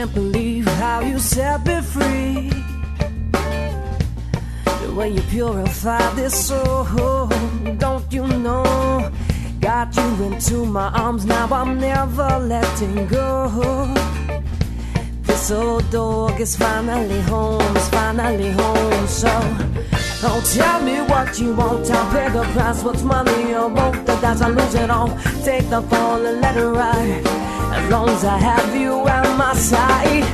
can't believe how you set me free. The way you purify this soul, don't you know? Got you into my arms, now I'm never letting go. This old dog is finally home, is finally home. So, don't tell me what you want, I'll pay the price. What's money or both the dice, I lose it all. Take the fall and let it ride. As long as I have you at my side.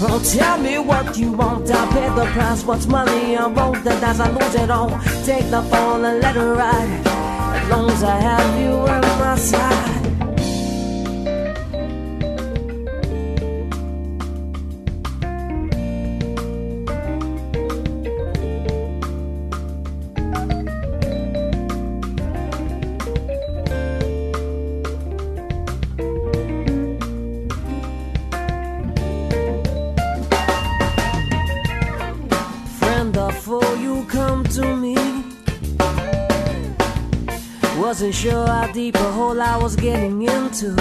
Oh, tell me what you want, I'll pay the price. What's money or both the dice, I lose it all. Take the fall and let it ride. As long as I have you at my side. Before you come to me. Wasn't sure how deep a hole I was getting into.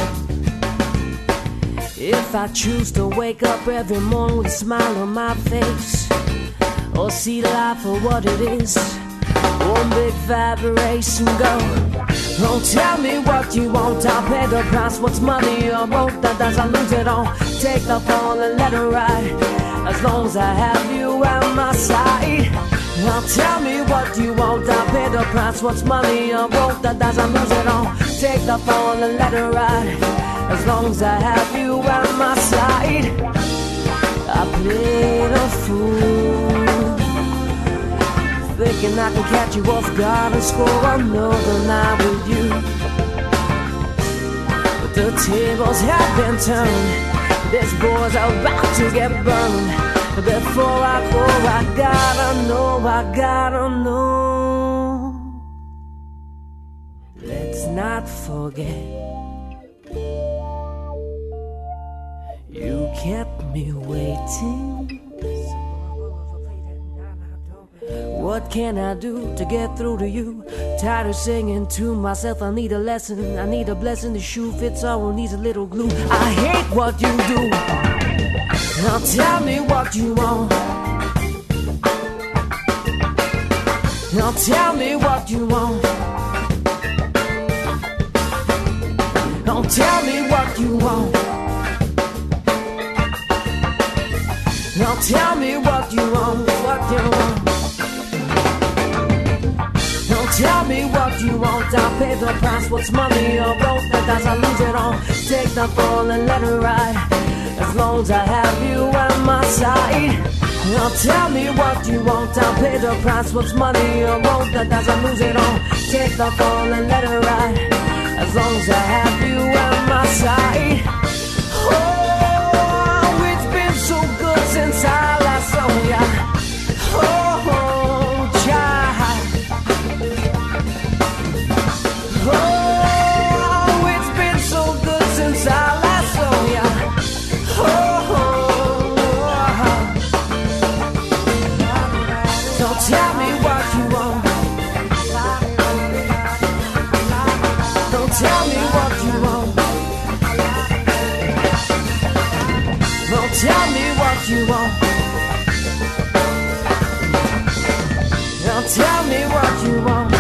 If I choose to wake up every morning with a smile on my face, or see life for what it is, one big vibration go. Don't tell me what you want, I'll pay the price. What's money or both that does I lose it all? Take the fall and let it ride. As long as I have you at my side. Now tell me what you want, I'll pay the price. What's money or both that does I lose it all? Take the fall and let it ride. As long as I have you at my side. I played a fool thinking I can catch you off guard and score another night with you. But the tables have been turned. This boy's about to get burned. Before I go, I gotta know, I gotta know. Let's not forget. You kept me waiting. What can I do to get through to you? Tired of singing to myself, I need a lesson. I need a blessing. The shoe fits all, needs a little glue. I hate what you do. Now tell me what you want. Now tell me what you want. Now tell me what you want. Now tell me what you want, what you want. Tell me what you want, I'll pay the price. What's money or both the dice, I lose it all. Take the fall and let it ride. As long as I have you at my side. Now tell me what you want, I'll pay the price. What's money or both the dice, I lose it all. Take the fall and let it ride. As long as I have Tell me what you want. Don't tell me what you want. Don't tell me what you want. Don't tell me what you want.